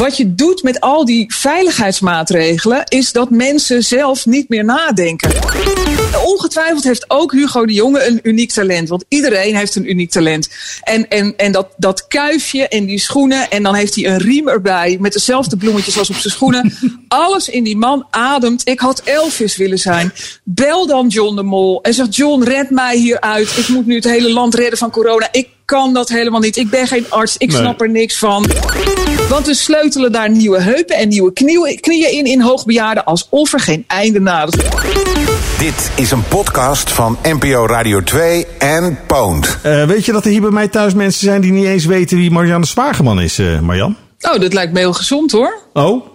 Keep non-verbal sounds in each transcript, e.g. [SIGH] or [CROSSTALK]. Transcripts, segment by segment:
wat je doet met al die veiligheidsmaatregelen, is dat mensen zelf niet meer nadenken. Ongetwijfeld heeft ook Hugo de Jonge een uniek talent. Want iedereen heeft een uniek talent. En, en, en dat, dat kuifje en die schoenen. En dan heeft hij een riem erbij. Met dezelfde bloemetjes als op zijn schoenen. [LAUGHS] Alles in die man ademt. Ik had Elvis willen zijn. Bel dan John de Mol. En zeg: John, red mij hieruit. Ik moet nu het hele land redden van corona. Ik kan dat helemaal niet. Ik ben geen arts. Ik Nee. snap er niks van. Want we sleutelen daar nieuwe heupen en nieuwe knieën, knieën in in hoogbejaarden. Alsof er geen einde nadert. Dit is een podcast van NPO Radio 2 en Pound. Eh, weet je dat er hier bij mij thuis mensen zijn die niet eens weten wie Marianne Zwageman is, eh Marjan? Oh, dat lijkt me heel gezond hoor. Oh?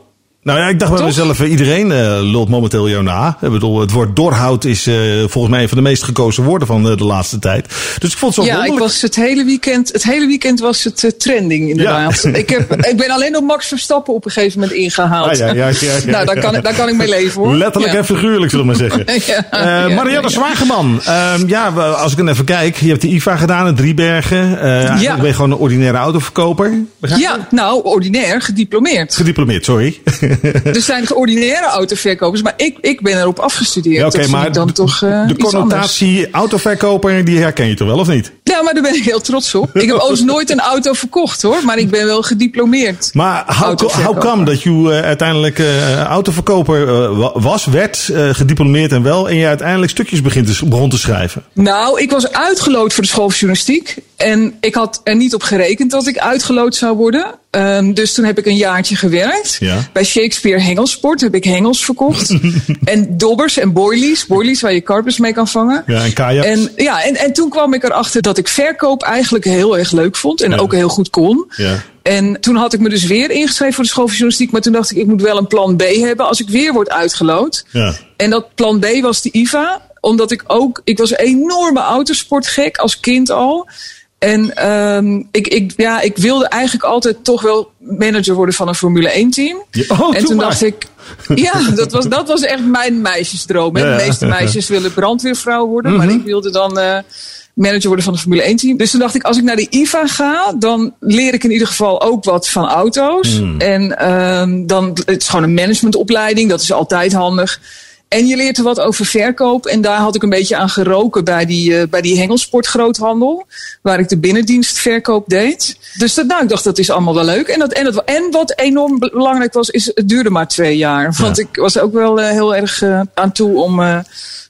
Nou ja, ik dacht bij mezelf, eh, iedereen eh, lult momenteel jou na. Ik bedoel, het woord dorhout is eh, volgens mij een van de meest gekozen woorden van de laatste tijd. Dus ik vond het zo Ja, ik was het hele weekend, het hele weekend was het trending inderdaad. Ja. Ik, heb, ik ben alleen op Max Verstappen op een gegeven moment ingehaald. Ah, ja, ja, ja, ja, [LAUGHS] nou, daar ja. kan, ik- daar kan ik mee leven hoor. Letterlijk Ja. en figuurlijk, zullen we maar zeggen. [LAUGHS] Ja, ja, Marianne ja. Zwageman. Ehm, ja, als ik dan even kijk. Je hebt de IVA gedaan in Driebergen. Eigenlijk ben je gewoon een ordinaire autoverkoper. Ja, nou, ordinair, gediplomeerd. Gediplomeerd, sorry. [LAUGHS] Er zijn ordinaire autoverkopers, maar ik, ik ben erop afgestudeerd. Ja, oké, maar dan toch eh, de connotatie autoverkoper, die herken je toch wel, of niet? Ja, maar daar ben ik heel trots op. Ik heb overigens nooit een auto verkocht hoor, maar ik ben wel gediplomeerd. Maar how come dat je eh, uiteindelijk eh, autoverkoper wa- was, werd, gediplomeerd en wel, en je uiteindelijk stukjes begint te, begon te schrijven? Nou, ik was uitgeloot voor de school van journalistiek. En ik had er niet op gerekend dat ik uitgeloot zou worden. Ehm, dus toen heb ik een jaartje gewerkt. Ja. Bij Shakespeare Hengelsport heb ik hengels verkocht. [LAUGHS] en dobbers en boilies. Boilies waar je karpers mee kan vangen. Ja, en kajaks. En, ja, en, en toen kwam ik erachter dat ik verkoop eigenlijk heel erg leuk vond. En Ja. ook heel goed kon. Ja. En toen had ik me dus weer ingeschreven voor de school van journalistiek. Maar toen dacht ik, ik moet wel een plan B hebben als ik weer word uitgeloot. Ja. En dat plan B was de IVA. Omdat ik ook, ik was een enorme autosportgek als kind al. En ehm, ik, ik, ja, ik wilde eigenlijk altijd toch wel manager worden van een Formule 1 team. Oh, en toen maar. dacht ik, ja, dat was, dat was echt mijn meisjesdroom. Ja. De meeste meisjes willen brandweervrouw worden. Maar ik wilde dan eh, manager worden van een Formule 1 team. Dus toen dacht ik, als ik naar de IVA ga, dan leer ik in ieder geval ook wat van auto's. En ehm, dan, het is gewoon een managementopleiding, dat is altijd handig. En je leert er wat over verkoop. En daar had ik een beetje aan geroken bij die, eh, bij die hengelsportgroothandel. Waar ik de binnendienstverkoop deed. Dus dat, nou, ik dacht, dat is allemaal wel leuk. En, dat, en, dat, en wat enorm belangrijk was, is het duurde maar twee jaar. Want Ja. ik was ook wel eh, heel erg eh, aan toe om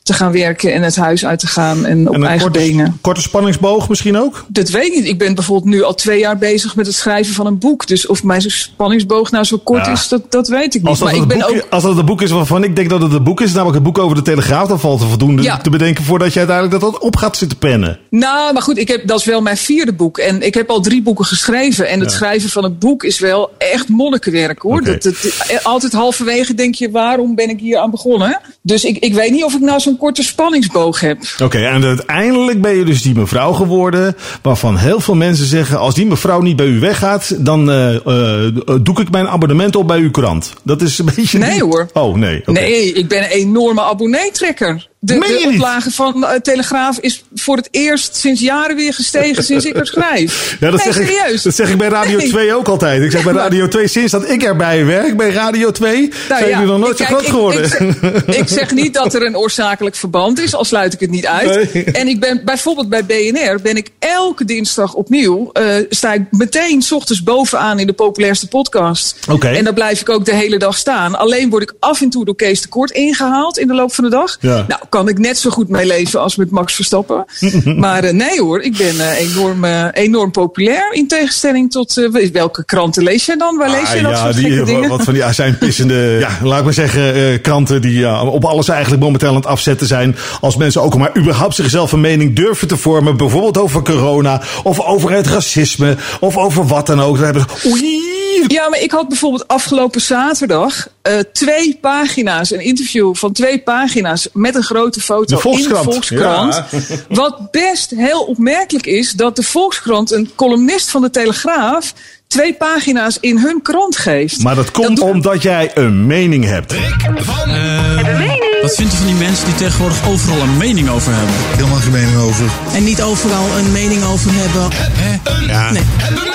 te gaan werken en het huis uit te gaan. En op En eigen korte, benen. korte spanningsboog misschien ook? Dat weet ik niet. Ik ben bijvoorbeeld nu al twee jaar bezig met het schrijven van een boek. Dus of mijn spanningsboog nou zo kort Ja. is, dat, dat weet ik niet. Als dat, Maar ik ben boek, ook. als dat het boek is waarvan ik denk dat het een boek is, namelijk het boek over de Telegraaf, dan valt er voldoende Ja. te bedenken voordat je uiteindelijk dat op gaat zitten pennen. Nou, maar goed, ik heb, dat is wel mijn vierde boek. En ik heb al drie boeken geschreven. En het Ja. schrijven van een boek is wel echt monnikenwerk hoor. Dat, dat, altijd halverwege denk je, waarom ben ik hier aan begonnen? Dus ik, ik weet niet of ik nou zo'n korte spanningsboog heb. Oké, en uiteindelijk ben je dus die mevrouw geworden, waarvan heel veel mensen zeggen, als die mevrouw niet bij u weggaat, dan eh, eh, doe ik mijn abonnement op bij uw krant. Dat is een [LAUGHS] beetje... Nee, die- hoor. Oh, nee. Nee, ik ben een enorme abonneetrekker. De, de oplage van eh, Telegraaf is voor het eerst sinds jaren weer gestegen sinds ik er schrijf. [LAUGHS] Ja, dat, nee, zeg serieus. ik, dat zeg ik bij Radio Nee. 2 ook altijd. Ik zeg bij Radio 2, sinds dat ik erbij werk bij Radio 2, Nou zijn ja, jullie nog nooit zo groot ik- geworden. Ik, zeg, [LAUGHS] ik zeg niet dat er een oorzakelijk verband is, al sluit ik het niet uit. Nee. En ik ben bijvoorbeeld bij BNR ben ik elke dinsdag opnieuw. eh, sta ik meteen 's ochtends bovenaan in de populairste podcast. Oké. En daar blijf ik ook de hele dag staan. Alleen word ik af en toe door Kees de Kort ingehaald in de loop van de dag. Ja. Nou, kan ik net zo goed mee leven als met Max Verstappen. [LAUGHS] maar eh, nee hoor, ik ben eh, enorm, eh, enorm populair. In tegenstelling tot welke kranten lees jij dan? Waar lees je dat Ah, ja, soort die, dingen? wat van die zijn pissende, [LAUGHS] ja, laat ik maar zeggen, kranten die op alles eigenlijk momenteel aan het afzetten zijn. Als mensen ook maar überhaupt zichzelf een mening durven te vormen, bijvoorbeeld over corona, of over het racisme, of over wat dan ook. Dan hebben ze, oei, Ja, maar ik had bijvoorbeeld afgelopen zaterdag eh, twee pagina's, een interview van twee pagina's met een grote foto De in de Volkskrant. Ja. [LAUGHS] Wat best heel opmerkelijk is dat de Volkskrant, een columnist van de Telegraaf, twee pagina's in hun krant geeft. Maar dat komt omdat jij een mening hebt. Wat vindt u van die mensen die tegenwoordig overal een mening over hebben? Helemaal geen mening over. En niet overal een mening over hebben. Ja. Nee.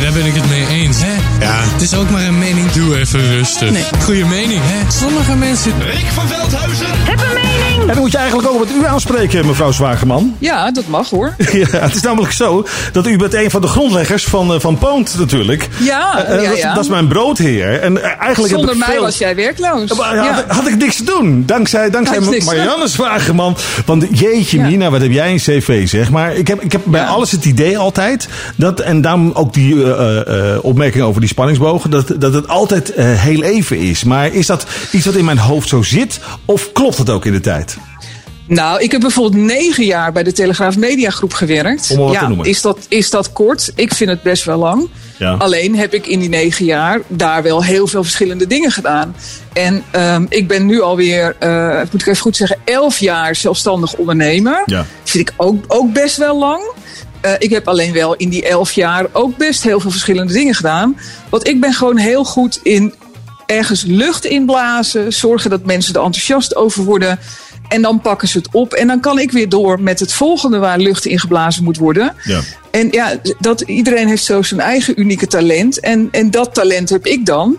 En daar ben ik het mee eens, hè? Ja. Het is ook maar een mening. Doe even rustig. Nee. Goeie mening, hè? Sommige mensen... Rick van Veldhuizen. Heb een mening. En dan moet je eigenlijk ook met u aanspreken, mevrouw Zwageman. Ja, dat mag hoor. [LAUGHS] Ja, het is namelijk zo dat u bent een van de grondleggers van, uh, van Poont natuurlijk. Ja, Uh, ja, dat, ja. dat is mijn broodheer. En eigenlijk Zonder heb ik mij veel... was jij werkloos. Maar Ja. had, had ik niks te doen. Dankzij, dankzij Had Marianne Zwageman. Want jeetje Ja. Mina, wat heb jij een cv zeg. Maar ik heb, ik heb bij Ja. alles het idee altijd. Dat, en daarom ook die uh, opmerking over die spanningsbogen. Dat, dat het altijd heel even is. Maar is dat iets wat in mijn hoofd zo zit? Of klopt het ook in de tijd? Nou, ik heb bijvoorbeeld negen jaar bij de Telegraaf Mediagroep gewerkt. Om ja. Is dat, is dat kort? Ik vind het best wel lang. Ja. Alleen heb ik in die negen jaar daar wel heel veel verschillende dingen gedaan. En um, ik ben nu alweer, uh, moet ik even goed zeggen, elf jaar zelfstandig ondernemer. Ja. Vind ik ook, ook best wel lang. Uh, ik heb alleen wel in die elf jaar ook best heel veel verschillende dingen gedaan. Want ik ben gewoon heel goed in ergens lucht inblazen. Zorgen dat mensen er enthousiast over worden. En dan pakken ze het op. En dan kan ik weer door met het volgende waar lucht in geblazen moet worden. Ja. En ja, dat, iedereen heeft zo zijn eigen unieke talent. En, en dat talent heb ik dan.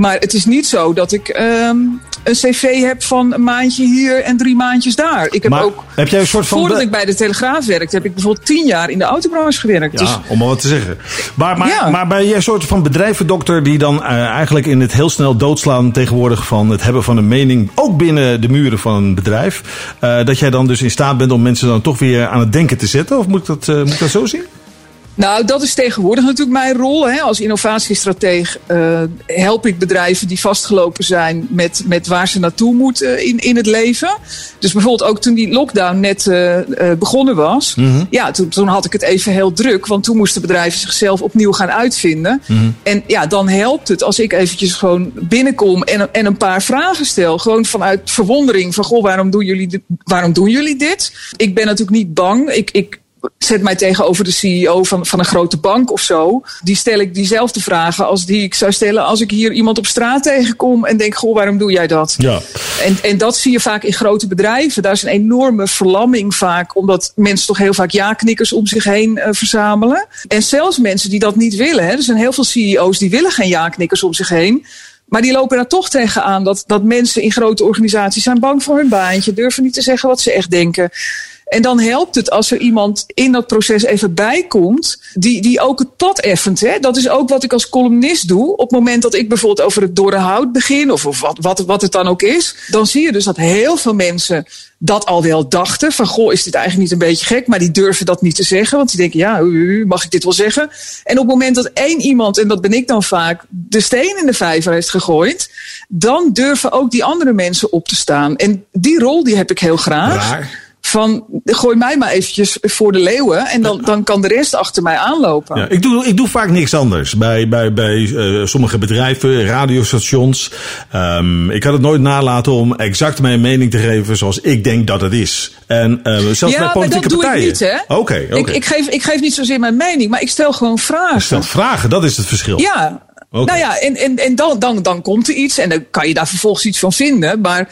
Maar het is niet zo dat ik um, een cv heb van een maandje hier en drie maandjes daar. Ik heb maar ook, heb jij een soort van voordat ik bij de Telegraaf werkte, heb ik bijvoorbeeld tien jaar in de autobranche gewerkt. Ja, Dus om maar wat te zeggen. Maar, maar, Ja. maar ben jij een soort van bedrijvendokter die dan uh, eigenlijk in het heel snel doodslaan tegenwoordig van het hebben van een mening, ook binnen de muren van een bedrijf, uh, dat jij dan dus in staat bent om mensen dan toch weer aan het denken te zetten? Of moet ik dat, uh, moet ik dat zo zien? Nou, dat is tegenwoordig natuurlijk mijn rol. Hè. Als innovatiestrateeg uh, help ik bedrijven die vastgelopen zijn met, met waar ze naartoe moeten in, in het leven. Dus bijvoorbeeld ook toen die lockdown net uh, uh, begonnen was. Mhm. Ja, toen, toen had ik het even heel druk. Want toen moesten bedrijven zichzelf opnieuw gaan uitvinden. Mhm. En ja, dan helpt het als ik eventjes gewoon binnenkom en, en een paar vragen stel. Gewoon vanuit verwondering van, goh, waarom doen jullie dit? Waarom doen jullie dit? Ik ben natuurlijk niet bang. Ik, ik zet mij tegenover de CEO van, van een grote bank of zo. Die stel ik diezelfde vragen als die ik zou stellen als ik hier iemand op straat tegenkom en denk, goh, waarom doe jij dat? Ja. En, en dat zie je vaak in grote bedrijven. Daar is een enorme verlamming vaak, omdat mensen toch heel vaak ja-knikkers om zich heen uh, verzamelen. En zelfs mensen die dat niet willen. Hè. Er zijn heel veel CEO's die willen geen ja-knikkers om zich heen. Maar die lopen daar toch tegenaan dat, dat mensen in grote organisaties zijn bang voor hun baantje, durven niet te zeggen wat ze echt denken. En dan helpt het als er iemand in dat proces even bij komt, die, die ook het pad effent. Hè? Dat is ook wat ik als columnist doe. Op het moment dat ik bijvoorbeeld over het dorre hout begin, of, of wat, wat, wat het dan ook is, dan zie je dus dat heel veel mensen dat al wel dachten. Van goh, is dit eigenlijk niet een beetje gek? Maar die durven dat niet te zeggen, want die denken, ja, mag ik dit wel zeggen? En op het moment dat één iemand, en dat ben ik dan vaak, de steen in de vijver heeft gegooid, dan durven ook die andere mensen op te staan. En die rol die heb ik heel graag. Van gooi mij maar eventjes voor de leeuwen en dan, dan kan de rest achter mij aanlopen. Ja, ik, doe, ik doe vaak niks anders bij, bij, bij uh, sommige bedrijven, radiostations. Um, ik kan het nooit nalaten om exact mijn mening te geven zoals ik denk dat het is. En uh, zelfs ja, bij politieke maar dat partijen. doe ik niet, hè? Oké, okay, okay. ik, ik, geef, ik geef niet zozeer mijn mening, maar ik stel gewoon vragen. Je stelt vragen, dat is het verschil. Ja, okay. nou ja, en, en, en dan, dan, dan komt er iets en dan kan je daar vervolgens iets van vinden. Maar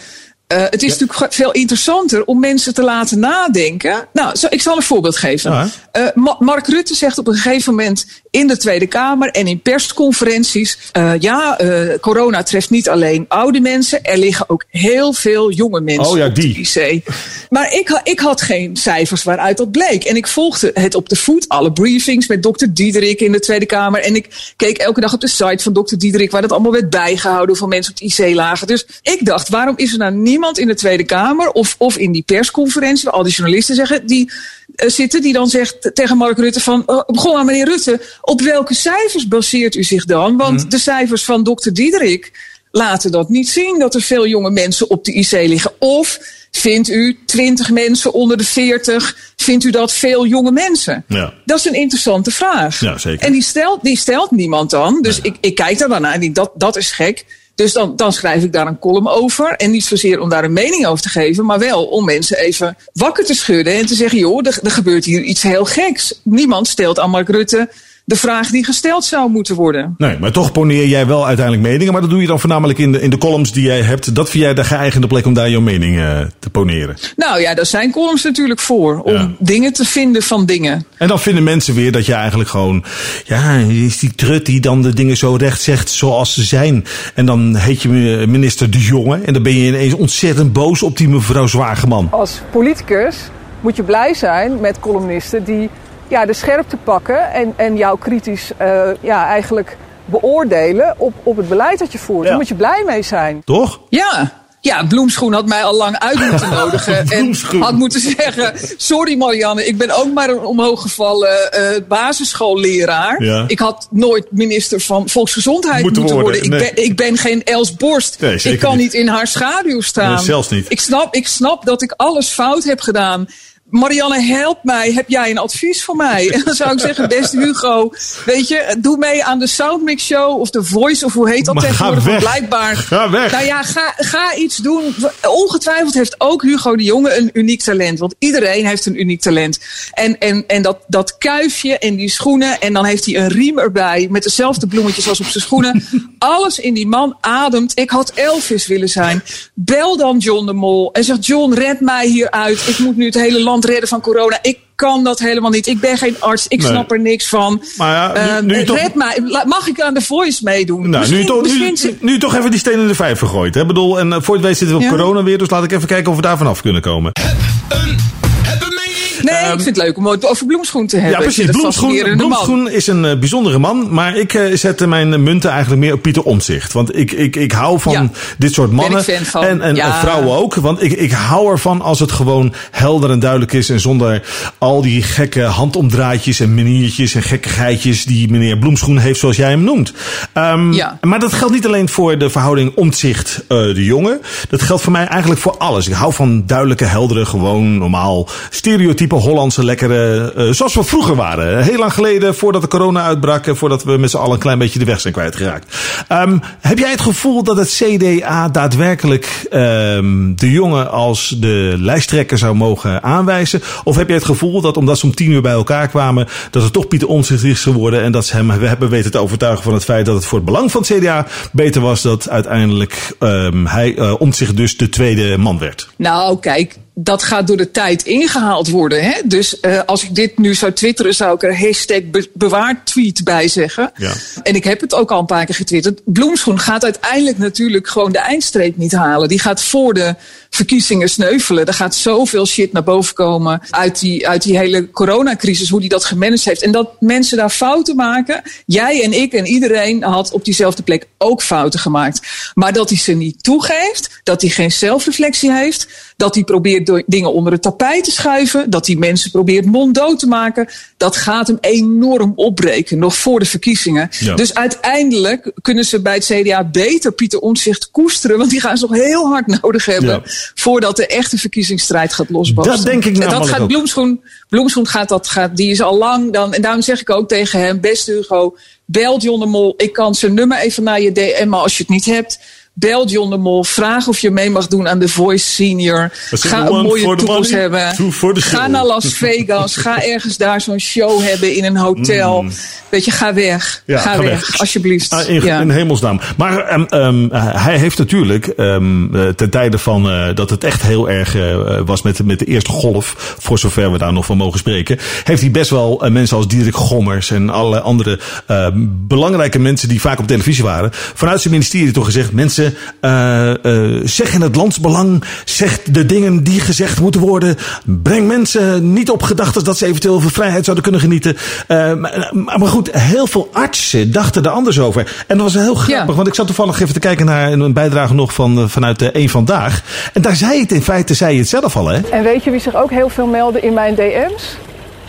uh, het is ja. natuurlijk veel interessanter om mensen te laten nadenken. Nou, zo, ik zal een voorbeeld geven. Ja. Uh, Ma Mark Rutte zegt op een gegeven moment in de Tweede Kamer en in persconferenties: uh, ja, corona treft niet alleen oude mensen, er liggen ook heel veel jonge mensen oh, ja, op die. de IC. Maar ik, ik, had geen cijfers waaruit dat bleek. En ik volgde het op de voet, alle briefings met dokter Diederik in de Tweede Kamer. En ik keek elke dag op de site van dokter Diederik, waar dat allemaal werd bijgehouden, hoeveel mensen op de IC lagen. Dus ik dacht, waarom is er nou niemand in de Tweede Kamer of, of in die persconferentie, waar al die journalisten zeggen, die uh, zitten, die dan zegt tegen Mark Rutte van, uh, begon aan meneer Rutte, op welke cijfers baseert u zich dan? Want mm. de cijfers van dokter Diederik laten dat niet zien, dat er veel jonge mensen op de IC liggen. Of vindt u 20 mensen onder de 40, vindt u dat veel jonge mensen? Ja. Dat is een interessante vraag. Ja, zeker. En die stelt, die stelt niemand dan. Dus ja. ik, ik kijk daar dan naar en dat, dat is gek. Dus dan, dan schrijf ik daar een column over. En niet zozeer om daar een mening over te geven, maar wel om mensen even wakker te schudden en te zeggen: joh, er, er gebeurt hier iets heel geks. Niemand stelt aan Mark Rutte de vraag die gesteld zou moeten worden. Nee, maar toch poneer jij wel uiteindelijk meningen. Maar dat doe je dan voornamelijk in de, in de columns die jij hebt. Dat vind jij de geëigende plek om daar jouw mening uh, te poneren? Nou ja, daar zijn columns natuurlijk voor. Om ja. dingen te vinden van dingen. En dan vinden mensen weer dat je eigenlijk gewoon... Ja, is die trut die dan de dingen zo recht zegt zoals ze zijn. En dan heet je minister De Jonge. En dan ben je ineens ontzettend boos op die mevrouw Zwageman. Als politicus moet je blij zijn met columnisten die ja, de scherpte pakken en, en jou kritisch uh, ja, eigenlijk beoordelen op, op het beleid dat je voert. Ja. Daar moet je blij mee zijn. Toch? Ja. Ja, Bloemschoen had mij al lang uit moeten [LAUGHS] nodigen. en had moeten zeggen: Sorry Marianne, ik ben ook maar een omhooggevallen uh, basisschoolleraar. Ja. Ik had nooit minister van Volksgezondheid moeten, moeten worden. worden. Nee. Ik, ben, ik ben geen Els Borst. Nee, ik kan niet. niet in haar schaduw staan. Nee, zelfs niet. Ik snap, ik snap dat ik alles fout heb gedaan. Marianne, help mij. Heb jij een advies voor mij? En [LAUGHS] dan [LAUGHS] zou ik zeggen, beste Hugo, weet je, doe mee aan de Soundmix Show of de Voice of hoe heet dat maar tegenwoordig? Ga weg. Blijkbaar. Ga weg. Nou ja, ga, ga iets doen. Ongetwijfeld heeft ook Hugo de Jonge een uniek talent. Want iedereen heeft een uniek talent. En, en, en dat, dat kuifje en die schoenen. En dan heeft hij een riem erbij met dezelfde bloemetjes als op zijn schoenen. [LAUGHS] Alles in die man ademt. Ik had Elvis willen zijn. Bel dan John de Mol en zeg: John, red mij hieruit. Ik moet nu het hele land redden van corona. Ik kan dat helemaal niet. Ik ben geen arts. Ik nee. snap er niks van. Maar ja, nu, uh, nu toch... red mij. Mag ik aan de voice meedoen? Nou, nu, toch, nu, nu, toch even die steen in de vijf vergooid. Hè? Bedoel, en voor het weet zitten we op ja. corona weer. Dus laat ik even kijken of we daar vanaf kunnen komen. Nee, um, ik vind het leuk om het over Bloemschoen te hebben. Ja, precies. Bloemschoen, Bloemschoen is een uh, bijzondere man. Maar ik uh, zet mijn munten eigenlijk meer op Pieter Omtzigt. Want ik, ik, ik hou van ja. dit soort mannen. Van. En, en, ja. en, vrouwen ook. Want ik, ik hou ervan als het gewoon helder en duidelijk is. En zonder al die gekke handomdraadjes en maniertjes en gekkigheidjes die meneer Bloemschoen heeft zoals jij hem noemt. Um, ja. Maar dat geldt niet alleen voor de verhouding Omtzigt uh, de jongen. Dat geldt voor mij eigenlijk voor alles. Ik hou van duidelijke, heldere, gewoon normaal stereotype Hollandse lekkere, uh, zoals we vroeger waren. Heel lang geleden, voordat de corona uitbrak en voordat we met z'n allen een klein beetje de weg zijn kwijtgeraakt. Um, heb jij het gevoel dat het CDA daadwerkelijk um, de jongen als de lijsttrekker zou mogen aanwijzen? Of heb jij het gevoel dat omdat ze om tien uur bij elkaar kwamen, dat het toch Pieter Omtzigt is geworden en dat ze hem hebben weten te overtuigen van het feit dat het voor het belang van het CDA beter was dat uiteindelijk um, hij uh, Omtzigt dus de tweede man werd? Nou, kijk, dat gaat door de tijd ingehaald worden. Hè? Dus uh, als ik dit nu zou twitteren, zou ik er hashtag be bewaard tweet bij zeggen. Ja. En ik heb het ook al een paar keer getwitterd. Bloemschoen gaat uiteindelijk natuurlijk gewoon de eindstreep niet halen. Die gaat voor de verkiezingen sneuvelen. Er gaat zoveel shit naar boven komen uit die, uit die hele coronacrisis, hoe die dat gemanaged heeft. En dat mensen daar fouten maken. Jij en ik en iedereen had op diezelfde plek ook fouten gemaakt. Maar dat hij ze niet toegeeft, dat hij geen zelfreflectie heeft, dat hij probeert dingen onder het tapijt te schuiven, dat hij mensen probeert monddood te maken, dat gaat hem enorm opbreken, nog voor de verkiezingen. Ja. Dus uiteindelijk kunnen ze bij het CDA beter Pieter Omtzigt koesteren, want die gaan ze nog heel hard nodig hebben Ja. Voordat de echte verkiezingsstrijd gaat losbarsten. Dat denk ik En dat namelijk gaat. Bloemschoen, Bloemschoen gaat dat, gaat, die is al lang dan, en daarom zeg ik ook tegen hem, beste Hugo, bel John de Mol, ik kan zijn nummer even naar je DM, maar als je het niet hebt, bel John de Mol, vraag of je mee mag doen aan The Voice Senior. Ga een mooie toekomst hebben. Ga naar Las Vegas, ga [LAUGHS] ergens daar zo'n show hebben in een hotel. Weet je, ga weg. Mm. Ja, ga, ga weg, weg. alsjeblieft. Ah, in, ja. in hemelsnaam. Maar um, um, hij heeft natuurlijk um, uh, ten tijde van uh, dat het echt heel erg uh, was met, met de eerste golf, voor zover we daar nog van mogen spreken, heeft hij best wel uh, mensen als Dirk Gommers en allerlei andere belangrijke mensen die vaak op televisie waren, vanuit zijn ministerie toch gezegd: mensen, uh, uh, zeg in het landsbelang, zeg de dingen die gezegd moeten worden, breng mensen niet op gedachten dat ze eventueel van vrijheid zouden kunnen genieten. Uh, maar, maar goed, heel veel artsen dachten er anders over. En dat was heel grappig, Ja. want ik zat toevallig even te kijken naar een bijdrage nog van, uh, vanuit uh, Eén Vandaag. En daar zei het in feite, zei je het zelf al, hè? En weet je wie zich ook heel veel meldde in mijn DM's?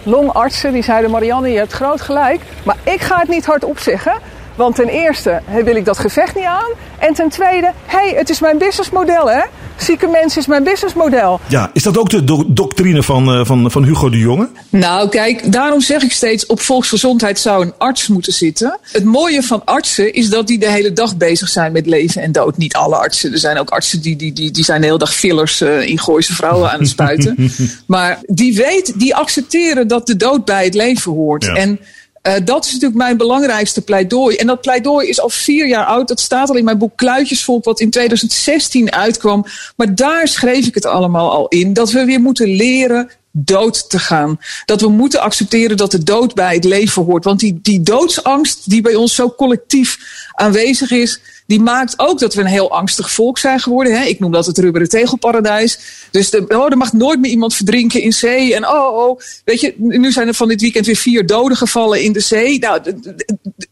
Longartsen die zeiden: Marianne, je hebt groot gelijk. Maar ik ga het niet hardop zeggen. Want ten eerste wil ik dat gevecht niet aan. En ten tweede, hé, hey, het is mijn businessmodel, hè? Zieke mensen is mijn businessmodel. Ja, is dat ook de do doctrine van, uh, van, van Hugo de Jonge? Nou, kijk, daarom zeg ik steeds: op volksgezondheid zou een arts moeten zitten. Het mooie van artsen is dat die de hele dag bezig zijn met leven en dood. Niet alle artsen. Er zijn ook artsen die, die, die, die zijn de hele dag fillers uh, in Gooise vrouwen aan het spuiten. [LAUGHS] maar die weet, die accepteren dat de dood bij het leven hoort. Ja. En Uh, dat is natuurlijk mijn belangrijkste pleidooi. En dat pleidooi is al vier jaar oud. Dat staat al in mijn boek Kluitjesvolk, wat in 2016 uitkwam. Maar daar schreef ik het allemaal al in. Dat we weer moeten leren dood te gaan. Dat we moeten accepteren dat de dood bij het leven hoort. Want die, die doodsangst die bij ons zo collectief aanwezig is, die maakt ook dat we een heel angstig volk zijn geworden. Hè? Ik noem dat het rubberen tegelparadijs. Dus de, oh, er mag nooit meer iemand verdrinken in zee. En oh, oh, weet je, nu zijn er van dit weekend weer vier doden gevallen in de zee. Nou,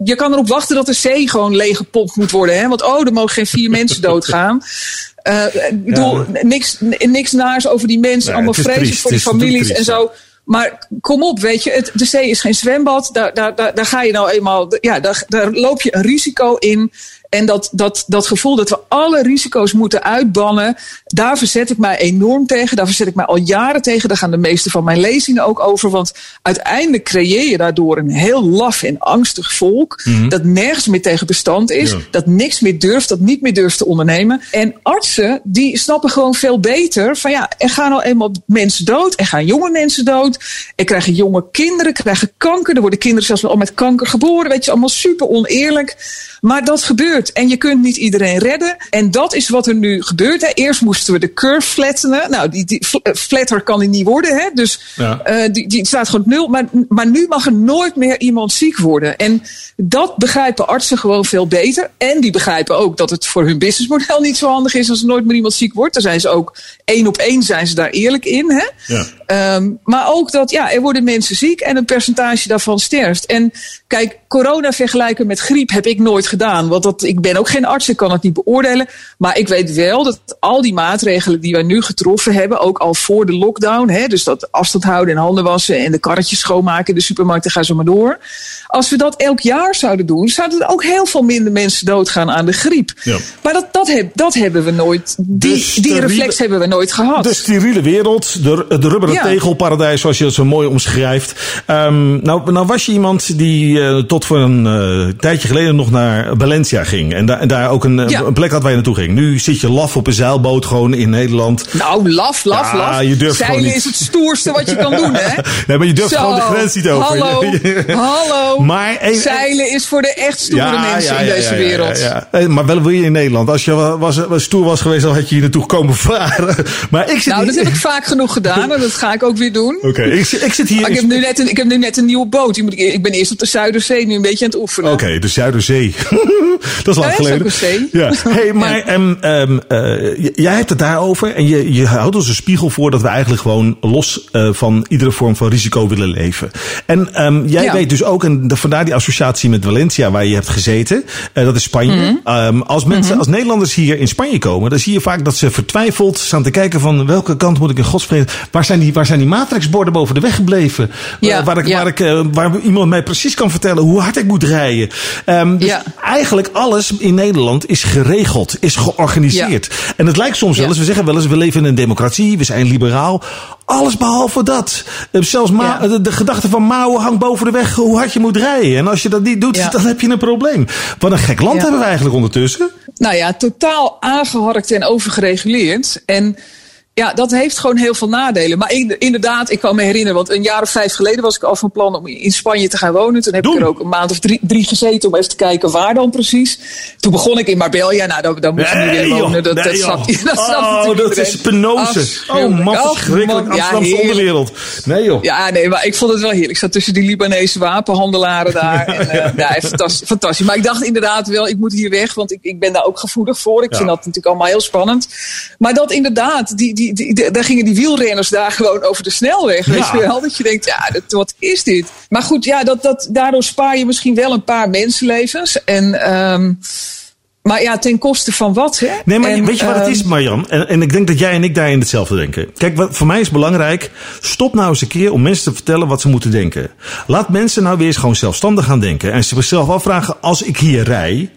je kan erop wachten dat de zee gewoon leeggepompt moet worden. Hè? Want oh, er mogen geen vier [LAUGHS] mensen doodgaan. Uh, ik bedoel, niks, niks naars over die mensen. allemaal vreselijk voor die families en zo. Maar kom op, weet je, het, de zee is geen zwembad. Daar, daar, daar, daar ga je nou eenmaal, ja, daar, daar loop je een risico in. En dat, dat, dat gevoel dat we alle risico's moeten uitbannen, daar verzet ik mij enorm tegen. Daar verzet ik mij al jaren tegen. Daar gaan de meeste van mijn lezingen ook over. Want uiteindelijk creëer je daardoor een heel laf en angstig volk. Mhm. Dat nergens meer tegen bestand is. Dat niks meer durft, dat niet meer durft te ondernemen. En artsen, die snappen gewoon veel beter van ja, er gaan al eenmaal mensen dood. Er gaan jonge mensen dood. Er krijgen jonge kinderen, krijgen kanker. Er worden kinderen zelfs al met kanker geboren. Weet je, allemaal super oneerlijk. Maar dat gebeurt. En je kunt niet iedereen redden. En dat is wat er nu gebeurt. Hè. Eerst moesten we de curve flattenen. Nou, die, die eh, flatter kan die niet worden. Hè. Dus ja. uh, die, die staat gewoon op nul. Maar, maar nu mag er nooit meer iemand ziek worden. En dat begrijpen artsen gewoon veel beter. En die begrijpen ook dat het voor hun businessmodel niet zo handig is als er nooit meer iemand ziek wordt. Daar zijn ze ook één op één zijn ze daar eerlijk in. Hè. Ja. Um, maar ook dat ja, er worden mensen ziek en een percentage daarvan sterft. En kijk, corona vergelijken met griep heb ik nooit gedaan. Want dat, ik ben ook geen arts, ik kan het niet beoordelen. Maar ik weet wel dat al die maatregelen die wij nu getroffen hebben, ook al voor de lockdown, hè, dus dat afstand houden en handen wassen en de karretjes schoonmaken de supermarkt, ga zo maar door. Als we dat elk jaar zouden doen, zouden er ook heel veel minder mensen doodgaan aan de griep. Ja. Maar dat, dat, heb, dat hebben we nooit, die, dus die reflex hebben we nooit gehad. De steriele wereld, de, de rubberen tegelparadijs, zoals je het zo mooi omschrijft. Um, nou, nou was je iemand die uh, tot voor een uh, tijdje geleden nog naar Valencia ging. En, da en daar ook een, ja. een, plek had waar je naartoe ging. Nu zit je laf op een zeilboot gewoon in Nederland. Nou, laf, laf, ja, laf. Je durft Zeilen is het stoerste wat je kan doen, hè? [LAUGHS] nee, maar je durft zo, gewoon de grens niet over. Hallo, [LAUGHS] hallo. Maar, en, Zeilen is voor de echt stoere mensen in deze wereld. Ja, Maar wel wil je in Nederland. Als je was, was, stoer was geweest, dan had je hier naartoe komen [LAUGHS] varen. Maar ik zit nou, dat heb ik vaak genoeg gedaan en dat ga ik ook weer doen. Oké, ik, ik, zit hier. ik, heb nu net een, ik heb nu net een nieuwe boot. Ik ben eerst op de Zuiderzee nu een beetje aan het oefenen. Oké, de Zuiderzee. Dat is lang geleden. [LAUGHS] Ja. Hey, maar um, um, uh, jij hebt het daarover en je, je houdt ons een spiegel voor dat we eigenlijk gewoon los uh, van iedere vorm van risico willen leven. En um, jij ja. weet dus ook, en vandaar die associatie met Valencia waar je hebt gezeten, uh, dat is Spanje. -hmm. als mensen, -hmm. als Nederlanders hier in Spanje komen, dan zie je vaak dat ze vertwijfeld staan te kijken van welke kant moet ik in godsvrede, waar zijn die, waar zijn die matrixborden boven de weg gebleven? Ja, waar, ik, ja. waar, ik, waar iemand mij precies kan vertellen hoe hard ik moet rijden. Dus eigenlijk alles in Nederland is geregeld, is georganiseerd. Ja. En het lijkt soms wel eens, we zeggen wel eens, we leven in een democratie, we zijn liberaal. Alles behalve dat. Zelfs Ma ja. de, de, gedachte van Mao hangt boven de weg hoe hard je moet rijden. En als je dat niet doet, ja. dan heb je een probleem. Wat een gek land hebben we eigenlijk ondertussen. Nou ja, totaal aangeharkt en overgereguleerd. En ja, dat heeft gewoon heel veel nadelen. Maar inderdaad, ik kan me herinneren, want een jaar of vijf geleden was ik al van plan om in Spanje te gaan wonen. Toen heb ik er ook een maand of drie, drie, gezeten om even te kijken waar dan precies. Toen begon ik in Marbella. Nou, dan, dan moest je nee, niet wonen. Dat, dat, [LAUGHS] dat oh, dat is penose. Oh, man, verschrikkelijk. Amsterdamse onderwereld. Nee, joh. Ja, nee, maar ik vond het wel heerlijk. Ik zat tussen die Libanese wapenhandelaren daar. [LAUGHS] en, uh, ja, fantastisch, fantastisch. Maar ik dacht inderdaad wel, ik moet hier weg, want ik, ik ben daar ook gevoelig voor. Ik ja. vind dat natuurlijk allemaal heel spannend. Maar dat inderdaad, die, die die, die, daar gingen die wielrenners daar gewoon over de snelweg. Weet je wel? Dat je denkt, ja, dat, wat is dit? Maar goed, ja, dat, dat, daardoor spaar je misschien wel een paar mensenlevens. En. Um, maar ja, ten koste van wat, hè? Nee, maar en, weet je wat het is, ehm, Marjan? En, en ik denk dat jij en ik daarin hetzelfde denken. Kijk, wat voor mij is belangrijk. Stop nou eens een keer om mensen te vertellen wat ze moeten denken. Laat mensen nou weer eens gewoon zelfstandig gaan denken. En ze zichzelf afvragen, als ik hier rij,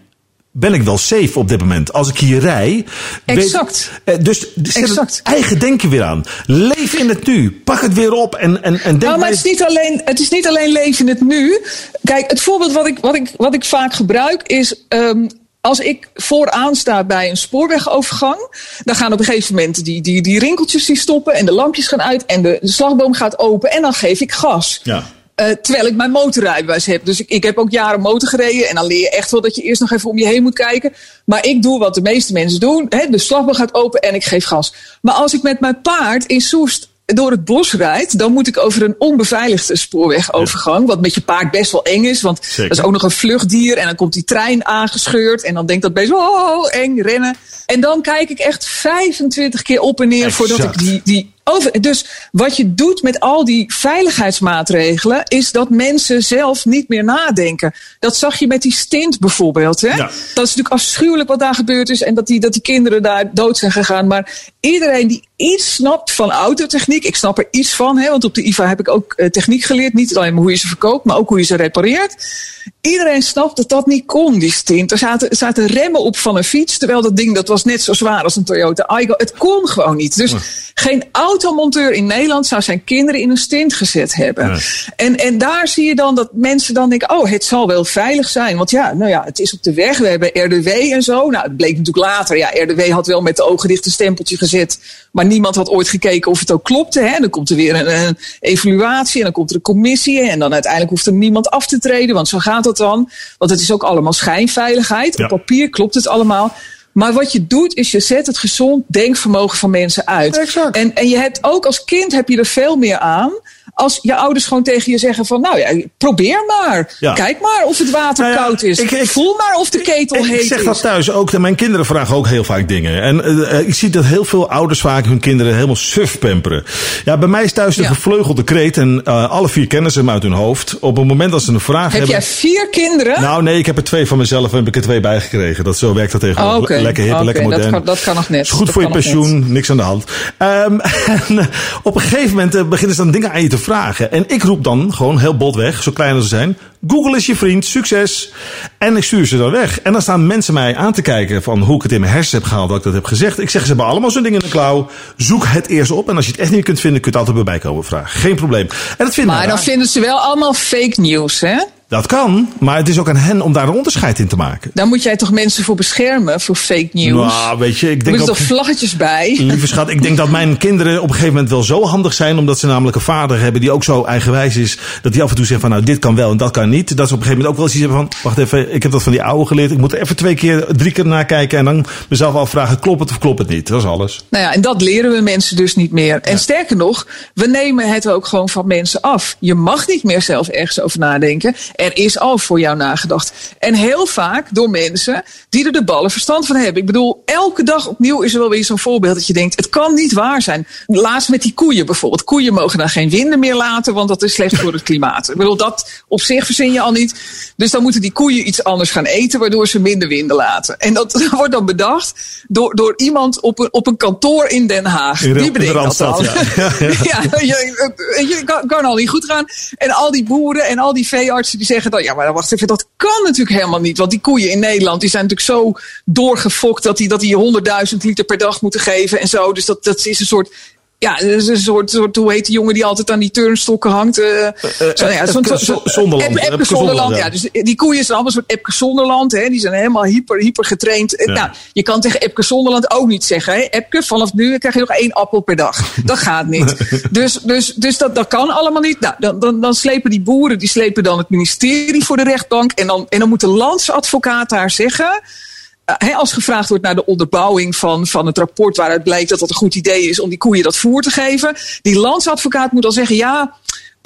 ben ik wel safe op dit moment. Als ik hier rij. Exact. Weet, dus exact. eigen denken weer aan. Leef in het nu. Pak het weer op en, en, en denk nou, maar het is, niet alleen, het is niet alleen leven in het nu. Kijk, het voorbeeld wat ik, wat ik, wat ik vaak gebruik is. Um, als ik vooraan sta bij een spoorwegovergang, dan gaan op een gegeven moment die, die, die rinkeltjes die stoppen en de lampjes gaan uit en de, de slagboom gaat open en dan geef ik gas. Ja. Uh, terwijl ik mijn motorrijbewijs heb. Dus ik, ik heb ook jaren motor gereden. En dan leer je echt wel dat je eerst nog even om je heen moet kijken. Maar ik doe wat de meeste mensen doen. Hè, de slagboom gaat open en ik geef gas. Maar als ik met mijn paard in Soest door het bos rijdt, dan moet ik over een onbeveiligde spoorwegovergang. Wat met je paard best wel eng is. Want Zeker. dat is ook nog een vluchtdier. En dan komt die trein aangescheurd. En dan denkt dat best, oh, eng, rennen. En dan kijk ik echt 25 keer op en neer voordat ik die, die over, dus wat je doet met al die veiligheidsmaatregelen, is dat mensen zelf niet meer nadenken. Dat zag je met die stint bijvoorbeeld. Hè? Dat is natuurlijk afschuwelijk wat daar gebeurd is en dat die, dat die kinderen daar dood zijn gegaan. Maar iedereen die iets snapt van autotechniek, ik snap er iets van, hè, want op de IVA heb ik ook uh, techniek geleerd. Niet alleen maar hoe je ze verkoopt, maar ook hoe je ze repareert. Iedereen snapt dat dat niet kon, die stint. Er zaten, zaten remmen op van een fiets, terwijl dat ding dat was net zo zwaar als een Toyota Aygo. Het kon gewoon niet. Dus geen automonteur in Nederland zou zijn kinderen in een stint gezet hebben. En, en daar zie je dan dat mensen dan denken, oh, het zal wel veilig zijn. Want ja, nou ja, het is op de weg. We hebben RDW en zo. Nou, het bleek natuurlijk later. Ja, RDW had wel met de ogen dicht een stempeltje gezet. Maar niemand had ooit gekeken of het ook klopte. Hè? Dan komt er weer een, een evaluatie en dan komt er een commissie. En dan uiteindelijk hoeft er niemand af te treden. Want zo gaat dat dan. Want het is ook allemaal schijnveiligheid. Op papier klopt het allemaal. Maar wat je doet, is je zet het gezond denkvermogen van mensen uit. Exact. En, en je hebt ook als kind heb je er veel meer aan als je ouders gewoon tegen je zeggen van, nou ja, probeer maar. Kijk maar of het water nou koud is. Ik, ik, Voel maar of de ketel heet is. Ik zeg dat thuis ook. Mijn kinderen vragen ook heel vaak dingen. En uh, ik zie dat heel veel ouders vaak hun kinderen helemaal suf pamperen. Ja, bij mij is thuis de ja. gevleugelde kreet. En uh, alle vier kennen ze hem uit hun hoofd. Op het moment dat ze een vraag heb hebben... Heb jij vier kinderen? Nou nee, ik heb er twee van mezelf en heb ik er twee bij gekregen. Dat, zo werkt dat tegenwoordig. Oh, okay. Lekker hip, okay, lekker modern. Dat kan, dat kan nog net. Is goed dat voor je pensioen, niks aan de hand. Um, [LAUGHS] en op een gegeven moment beginnen ze dan dingen aan je te vragen. En ik roep dan gewoon heel bot weg, zo klein als ze zijn. Google is je vriend, succes. En ik stuur ze dan weg. En dan staan mensen mij aan te kijken van hoe ik het in mijn hersen heb gehaald dat ik dat heb gezegd. Ik zeg, ze hebben allemaal zo'n ding in de klauw. Zoek het eerst op. En als je het echt niet kunt vinden, kun je het altijd bij mij komen vragen. Geen probleem. En dat maar dan vinden ze wel allemaal fake news, hè? Dat kan, maar het is ook aan hen om daar een onderscheid in te maken. Daar moet jij toch mensen voor beschermen, voor fake news? Nou, weet je, ik denk er toch vlaggetjes bij? [LAUGHS] Lieve schat, ik denk dat mijn kinderen op een gegeven moment wel zo handig zijn, omdat ze namelijk een vader hebben die ook zo eigenwijs is, dat die af en toe zegt van nou dit kan wel en dat kan niet. Dat ze op een gegeven moment ook wel eens iets hebben van, wacht even, ik heb dat van die oude geleerd, ik moet er even twee keer, drie keer nakijken en dan mezelf afvragen, klopt het of klopt het niet? Dat is alles. Nou ja, en dat leren we mensen dus niet meer. En ja. sterker nog, we nemen het ook gewoon van mensen af. Je mag niet meer zelf ergens over nadenken. Er is al voor jou nagedacht. En heel vaak door mensen die er de ballen verstand van hebben. Ik bedoel, elke dag opnieuw is er wel weer zo'n voorbeeld dat je denkt: het kan niet waar zijn. Laatst met die koeien bijvoorbeeld. Koeien mogen dan geen winden meer laten, want dat is slecht voor het klimaat. Ik bedoel, dat op zich verzin je al niet. Dus dan moeten die koeien iets anders gaan eten, waardoor ze minder winden laten. En dat [LAUGHS] wordt dan bedacht door, door iemand op een, op een kantoor in Den Haag. In die bedenkt dat dan. [LAUGHS] Ja, ja, ja. ja je, je kan, kan, al niet goed gaan. En al die boeren en al die veeartsen die zeggen dan: ja, maar wacht even, dat kan natuurlijk helemaal niet. Want die koeien in Nederland die zijn natuurlijk zo doorgefokt dat die, dat die 100.000 liter per dag moeten geven en zo. Dus dat, dat is een soort ja, een soort, soort, hoe heet die jongen die altijd aan die turnstokken hangt? Uh, uh, zo, ja, zo, zo, Zonderland. Epke, Epke Zonderland, ja. Dus die koeien zijn allemaal een soort Epke Zonderland. Hè. Die zijn helemaal hyper, hyper getraind. Ja. Nou, je kan tegen Epke Zonderland ook niet zeggen. Hè. Epke, vanaf nu krijg je nog één appel per dag. Dat gaat niet. [LAUGHS] dus dus, dus dat, dat kan allemaal niet. Nou, dan, dan, dan slepen die boeren, die slepen dan het ministerie voor de rechtbank. En dan, en dan moet de landsadvocaat daar zeggen als gevraagd wordt naar de onderbouwing van, van het rapport waaruit blijkt dat het een goed idee is om die koeien dat voer te geven, die landsadvocaat moet dan zeggen: ja,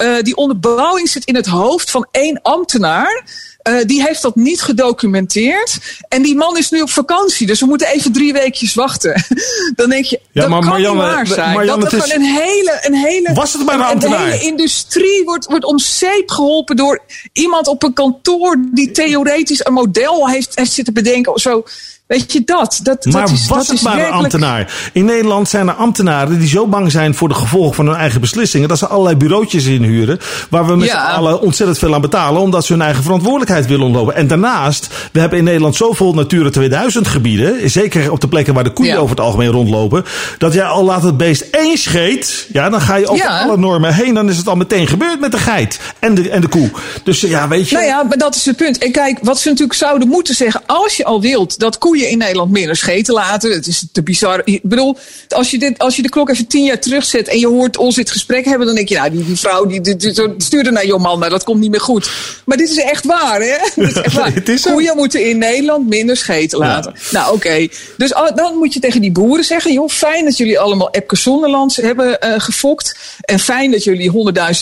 uh, die onderbouwing zit in het hoofd van één ambtenaar. Uh, die heeft dat niet gedocumenteerd. En die man is nu op vakantie. Dus we moeten even drie weekjes wachten. [LAUGHS] Dan denk je, ja, dat maar kan Marianne, niet waar zijn. Marianne, dat er is... een hele, een hele... Was het maar een? De hele industrie wordt, wordt om zeep geholpen door iemand op een kantoor... die theoretisch een model heeft, heeft zitten bedenken of zo. Weet je dat? dat maar dat is, was dat het is maar werkelijk... een ambtenaar? In Nederland zijn er ambtenaren die zo bang zijn voor de gevolgen van hun eigen beslissingen. dat ze allerlei bureautjes inhuren. waar we met ja. z'n allen ontzettend veel aan betalen. omdat ze hun eigen verantwoordelijkheid willen ontlopen. En daarnaast, we hebben in Nederland zoveel Natura 2000 gebieden. zeker op de plekken waar de koeien ja. over het algemeen rondlopen. dat jij al laat het beest één scheet. ja, dan ga je over ja. alle normen heen. dan is het al meteen gebeurd met de geit en de, en de koe. Dus ja, weet je. Nou ja, maar dat is het punt. En kijk, wat ze natuurlijk zouden moeten zeggen. als je al wilt dat koeien koeien in Nederland minder scheten laten. Het is te bizar. Ik bedoel, als je, dit, als je de klok even tien jaar terugzet en je hoort ons dit gesprek hebben, dan denk je, nou, die, die vrouw die, die, die stuurde naar je man, maar dat komt niet meer goed. Maar dit is echt waar, hè? [LAUGHS] Dit is echt waar. koeien moeten in Nederland minder scheten laten. Nou, oké. Dus dan moet je tegen die boeren zeggen, joh, fijn dat jullie allemaal Epke Zonderlands hebben uh, gefokt. En fijn dat jullie 100.000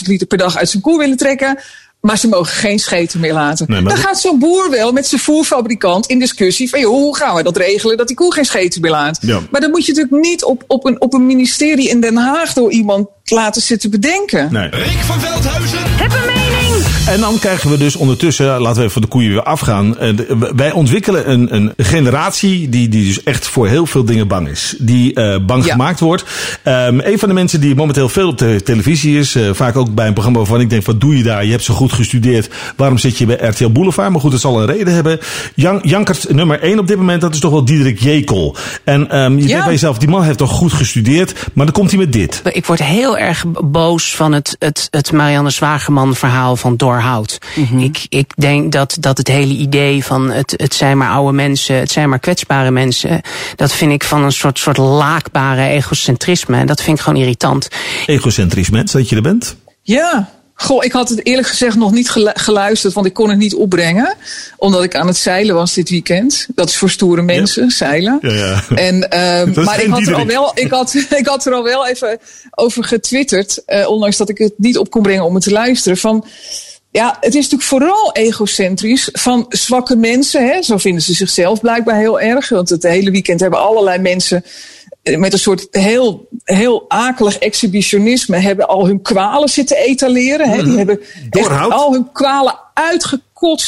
liter per dag uit zijn koe willen trekken. Maar ze mogen geen scheten meer laten. dan gaat zo'n boer wel met zijn voerfabrikant in discussie van joh, hoe gaan we dat regelen dat die koe geen scheten meer laat. Maar dan moet je natuurlijk niet op, op, een, op een ministerie in Den Haag door iemand laten zitten bedenken. Nee. Rick van Veldhuizen. Heb een mening. En dan krijgen we dus ondertussen, laten we even van de koeien weer afgaan. Uh, wij ontwikkelen een, een generatie die, die dus echt voor heel veel dingen bang is. Die uh, bang ja. gemaakt wordt. Um, een van de mensen die momenteel veel op de televisie is. Uh, vaak ook bij een programma waarvan ik denk, wat doe je daar? Je hebt zo goed gestudeerd. Waarom zit je bij RTL Boulevard? Maar goed, dat zal een reden hebben. Jan, Jankert nummer 1 op dit moment, dat is toch wel Diederik Jekel. En um, je ja. denkt bij jezelf, die man heeft toch goed gestudeerd. Maar dan komt hij met dit. Ik word heel erg boos van het, het, het Marianne Zwageman verhaal van Mm -hmm. ik, ik denk dat, dat het hele idee van het, het zijn maar oude mensen, het zijn maar kwetsbare mensen, dat vind ik van een soort, soort laakbare egocentrisme. En dat vind ik gewoon irritant. Egocentrisme, dat je er bent? Ja, Goh, ik had het eerlijk gezegd nog niet geluisterd, want ik kon het niet opbrengen. Omdat ik aan het zeilen was dit weekend. Dat is voor stoere mensen, ja. zeilen. Ja, ja. En, [LAUGHS] uh, maar ik had, er al wel, ik, had, [LAUGHS] ik had er al wel even over getwitterd. Uh, ondanks dat ik het niet op kon brengen om het te luisteren. Van, ja, het is natuurlijk vooral egocentrisch van zwakke mensen. Hè? Zo vinden ze zichzelf blijkbaar heel erg. Want het hele weekend hebben allerlei mensen met een soort heel, heel akelig exhibitionisme hebben al hun kwalen zitten etaleren. Hè? Die hebben echt al hun kwalen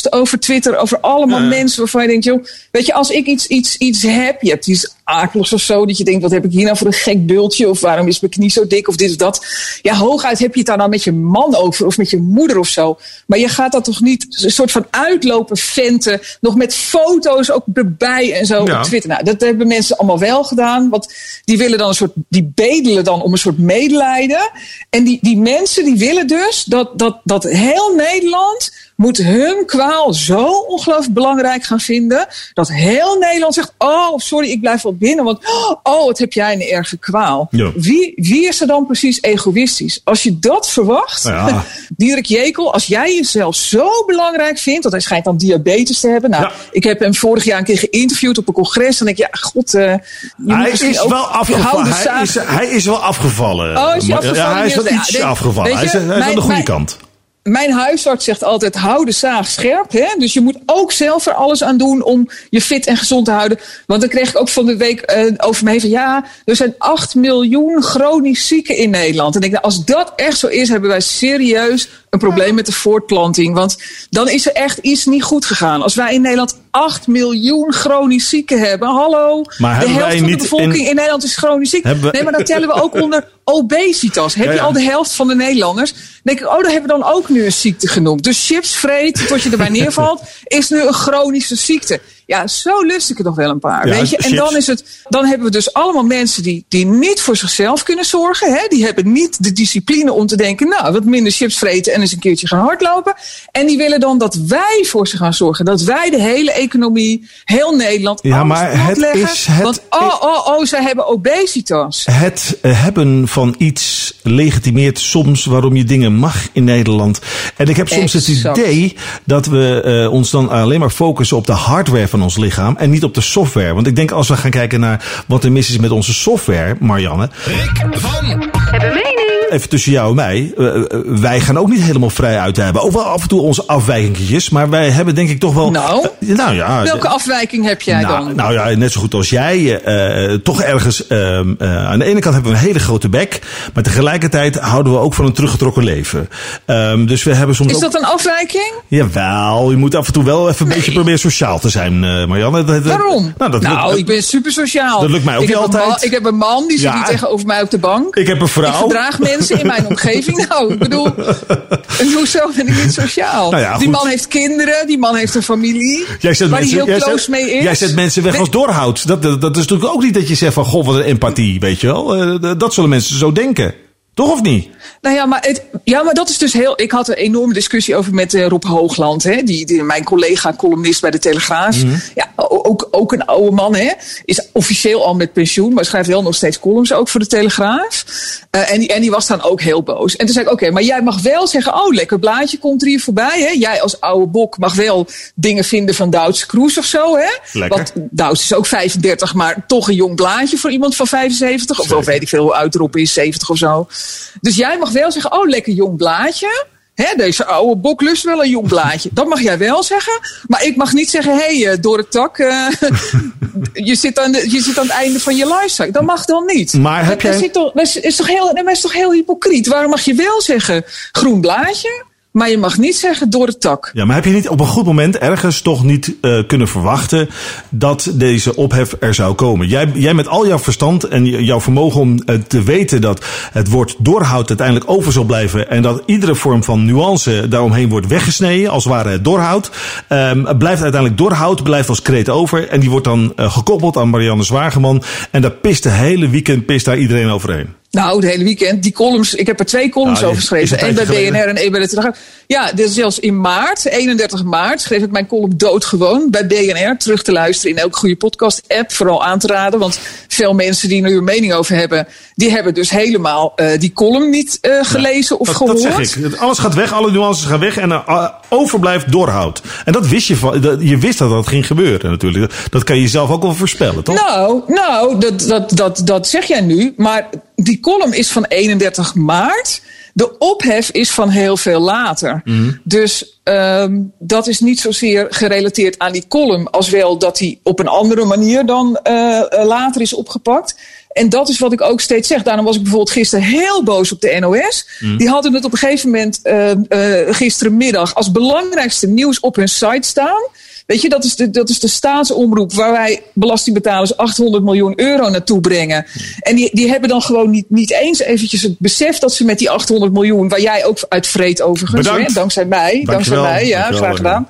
over Twitter, over allemaal mensen waarvan je denkt, joh, weet je, als ik iets, iets, iets heb, je hebt iets akeligs of zo, dat je denkt, wat heb ik hier nou voor een gek bultje, of waarom is mijn knie zo dik, of dit of dat. Ja, hooguit heb je het daar dan met je man over, of met je moeder of zo. Maar je gaat dat toch niet een soort van uitlopen venten, nog met foto's ook erbij en zo ja. op Twitter. Nou, dat hebben mensen allemaal wel gedaan, want die willen dan een soort, die bedelen dan om een soort medelijden. En die, die mensen die willen dus dat, dat, dat heel Nederland moet hun kwaal zo ongelooflijk belangrijk gaan vinden. Dat heel Nederland zegt: Oh, sorry, ik blijf wel binnen. Want oh, wat heb jij een erge kwaal. Ja. Wie, wie is er dan precies egoïstisch? Als je dat verwacht, ja. [LAUGHS] Dierik Jekel, als jij jezelf zo belangrijk vindt, want hij schijnt dan diabetes te hebben. Nou, Ja. ik heb hem vorig jaar een keer geïnterviewd op een congres. En denk ik, ja, god. Uh, Hij is ook wel afgevallen. Hij is, hij is wel afgevallen. Oh, is hij afgevallen? Ja, hij is wel iets afgevallen. Hij is, je, hij is aan de goede mijn- kant. Mijn huisarts zegt altijd: hou de zaag scherp. Hè? Dus je moet ook zelf er alles aan doen om je fit en gezond te houden. Want dan kreeg ik ook van de week eh, over me heen van: ja, er zijn 8 miljoen chronisch zieken in Nederland. En ik denk, nou, als dat echt zo is, hebben wij serieus een probleem met de voortplanting. Want dan is er echt iets niet goed gegaan. Als wij in Nederland 8 miljoen chronisch zieken hebben, hallo. Maar de helft van de bevolking in- in... Nederland is chronisch ziek. Hebben Nee, maar dat tellen we ook [LAUGHS] onder obesitas. Heb Ja, je al de helft van de Nederlanders? Dan denk ik, oh, daar hebben we dan ook nu een ziekte genoemd. Dus chips vreten tot je erbij [LAUGHS] neervalt, is nu een chronische ziekte. Ja, zo lust ik er nog wel een paar. Ja, weet je? En dan, is het, dan hebben we dus allemaal mensen die, die niet voor zichzelf kunnen zorgen. Hè? Die hebben niet de discipline om te denken, nou, wat minder chips vreten en eens een keertje gaan hardlopen. En die willen dan dat wij voor ze gaan zorgen. Dat wij de hele economie, heel Nederland, Ja, maar het leggen. is het- Want oh, oh, oh, zij hebben obesitas. Het eh, hebben van iets legitimeert soms waarom je dingen mag in Nederland. En ik heb soms het idee dat we eh, ons dan alleen maar focussen op de hardware van ons lichaam en niet op de software. Want ik denk als we gaan kijken naar wat er mis is met onze software, Marianne, Rick van Heb een mening. Even tussen jou en mij, eh, eh, wij gaan ook niet helemaal vrij uit hebben. Ook wel af en toe onze afwijkingjes, maar wij hebben denk ik toch wel. Nou? Eh, nou ja. Welke afwijking heb jij nou, dan? nou ja, net zo goed als jij. toch ergens. ehm, eh, aan de ene kant hebben we een hele grote bek. Maar tegelijkertijd houden we ook van een teruggetrokken leven. Ehm, dus we hebben soms Is ook. dat een afwijking? Jawel, je moet af en toe wel even een beetje proberen sociaal te zijn, Marianne. Dat- dat- Waarom? Nou, dat nou lukt- ik ben super sociaal. Dat lukt mij ook ik niet altijd. man- ik heb een man die zit Ja. hier tegenover mij op de bank. Ik heb een vrouw. Ik verdraag mensen in mijn omgeving. Nou, ik bedoel, hoezo ben ik niet sociaal? Nou ja, die man heeft kinderen, die man heeft een familie. Jij zet, waar hij heel close zet, mee is. jij zet mensen weg Nee. als doorhout. Dat, dat, dat is natuurlijk ook niet dat je zegt van goh, wat een empathie, weet je wel. Eh, dat zullen mensen zo denken. Toch of niet? Nou ja, maar, het, ja, maar dat is dus heel. Ik had een enorme discussie over met eh, Rob Hoogland, hè, die, die, mijn collega columnist bij de Telegraaf. Mhm. Ja, ook ook een oude man, hè, is officieel al met pensioen, maar schrijft wel nog steeds columns ook voor de Telegraaf. Uh, en, die, en die was dan ook heel boos. En toen zei ik, oké, maar jij mag wel zeggen, oh, lekker blaadje komt er hier voorbij. Hè? Jij als oude bok mag wel dingen vinden van Douds Kroes of zo. Hè? Lekker. Want Douds is ook 35, maar toch een jong blaadje voor iemand van 75. Of wel weet ik veel hoe oud erop is, 70 of zo. Dus jij mag wel zeggen, oh, lekker jong blaadje. Hè, deze oude bok lust wel een jong blaadje. Dat mag jij wel zeggen. Maar ik mag niet zeggen, hé, hey, door het tak, uh, [LAUGHS] je, zit aan de, je zit aan het einde van je lifecycle. Dat mag dan niet. Maar heb dat, jij... is toch, dat is toch heel, dat is toch heel hypocriet. Waarom mag je wel zeggen groen blaadje? Maar je mag niet zeggen door het tak. Ja, maar heb je niet op een goed moment ergens toch niet uh, kunnen verwachten dat deze ophef er zou komen? Jij, jij met al jouw verstand en jouw vermogen om uh, te weten dat het woord doorhoud uiteindelijk over zal blijven en dat iedere vorm van nuance daaromheen wordt weggesneden, als het ware het doorhoud, um, blijft uiteindelijk doorhoud, blijft als kreet over en die wordt dan uh, gekoppeld aan Marianne Zwageman en daar pist de hele weekend pist daar iedereen overheen. Nou, het hele weekend. Die columns, ik heb er twee columns Nou, over geschreven. Eén bij geleden. BNR en één bij de Telegraaf. Ja, dus zelfs in maart, 31 maart, schreef ik mijn column doodgewoon bij BNR. Terug te luisteren in elke goede podcast-app. Vooral aan te raden, want veel mensen die er nu een mening over hebben... die hebben dus helemaal uh, die column niet uh, gelezen of dat, gehoord. Dat zeg ik. Alles gaat weg, alle nuances gaan weg en uh, overblijft doorhoud. En dat wist je van, dat, je wist dat dat ging gebeuren natuurlijk. Dat kan je zelf ook wel voorspellen, toch? Nou, nou dat, dat, dat, dat zeg jij nu. Maar die column is van 31 maart. De ophef is van heel veel later. Mm. Dus um, dat is niet zozeer gerelateerd aan die column, als wel dat die op een andere manier dan uh, later is opgepakt. En dat is wat ik ook steeds zeg. Daarom was ik bijvoorbeeld gisteren heel boos op de NOS. Mm. Die hadden het op een gegeven moment uh, uh, gisterenmiddag als belangrijkste nieuws op hun site staan. Weet je, dat is, de, dat is de staatsomroep waar wij belastingbetalers 800 miljoen euro naartoe brengen. En die, die hebben dan gewoon niet, niet eens eventjes het besef dat ze met die 800 miljoen, waar jij ook uit vreet overigens, hè, dankzij mij, dankzij mij, ja, Dankjewel, graag gedaan.